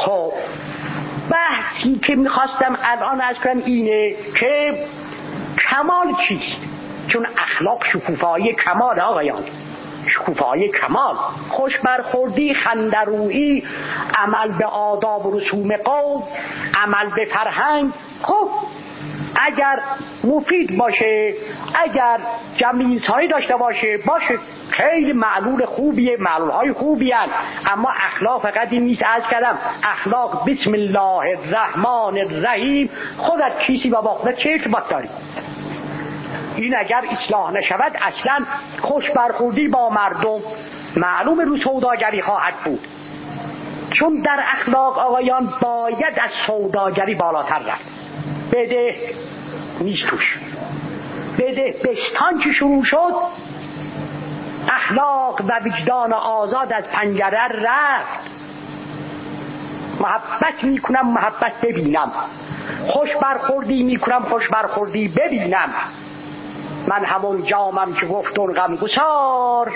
خب بحثی که می‌خواستم الان از کنم اینه که کمال چیست؟ چون اخلاق شکوفایی کمال آقایان شکوفایی کمال خوش برخوردی خندرویی عمل به آداب و رسوم قوم عمل به فرهنگ خب اگر مفید باشه اگر جمیزهایی داشته باشه باشه خیلی معلول خوبیه معلول های خوبی هست. اما اخلاق فقط این نیست از کردم اخلاق بسم الله الرحمن الرحیم. خودت کیسی با با خودت چه داری؟ این اگر اصلاح نشود اصلا خوش برخوردی با مردم معلوم رو سوداگری خواهد بود. چون در اخلاق آقایان باید از سوداگری بالاتر رفت. بده نیست توش. بده بستان که شروع شد؟ اخلاق و وجدان آزاد از پنجره رفت. محبت می‌کنم محبت ببینم. خوش برخوردی می‌کنم خوش برخوردی ببینم. من همون جامم که گفتون غم گسار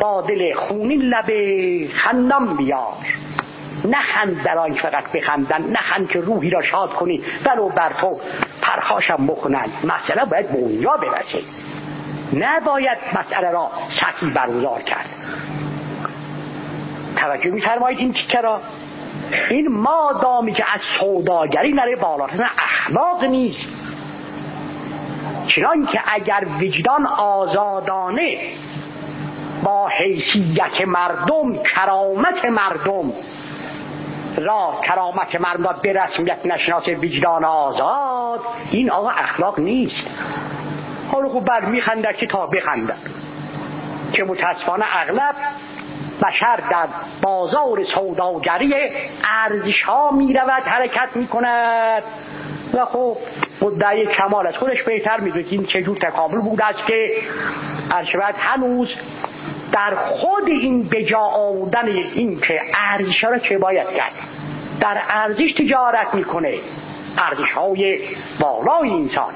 با دل خونین لب خندم بیار. نخند در آن فقط بخندن نخند که روحی را شاد کنی ولو بر تو پرخاشم بخونن. مسئله باید به اونجا برسه. نباید مسئله را سطحی برگزار کرد. توجه میفرمایید این تیکه را این مادامی که از سوداگری نره بالاتر اخلاق نیست. چنان که اگر وجدان آزادانه با حیثیت مردم کرامت مردم را کرامت مردم به رسمیت نشناس وجدان آزاد. این آقا اخلاق نیست. حالا خوب بر میخندد که تا بخندد. که متاسفانه اغلب بشر در بازار سوداگری ارزش ها می رود حرکت می کند و خب مدعی کمال از خودش بهتر می‌دونه این چجور تکامل بود است که ارشبت هنوز در خود این بجا آوردن این که ارزش را چه باید کرد؟ در ارزش تجارت می‌کنه. ارزش های بالای انسان.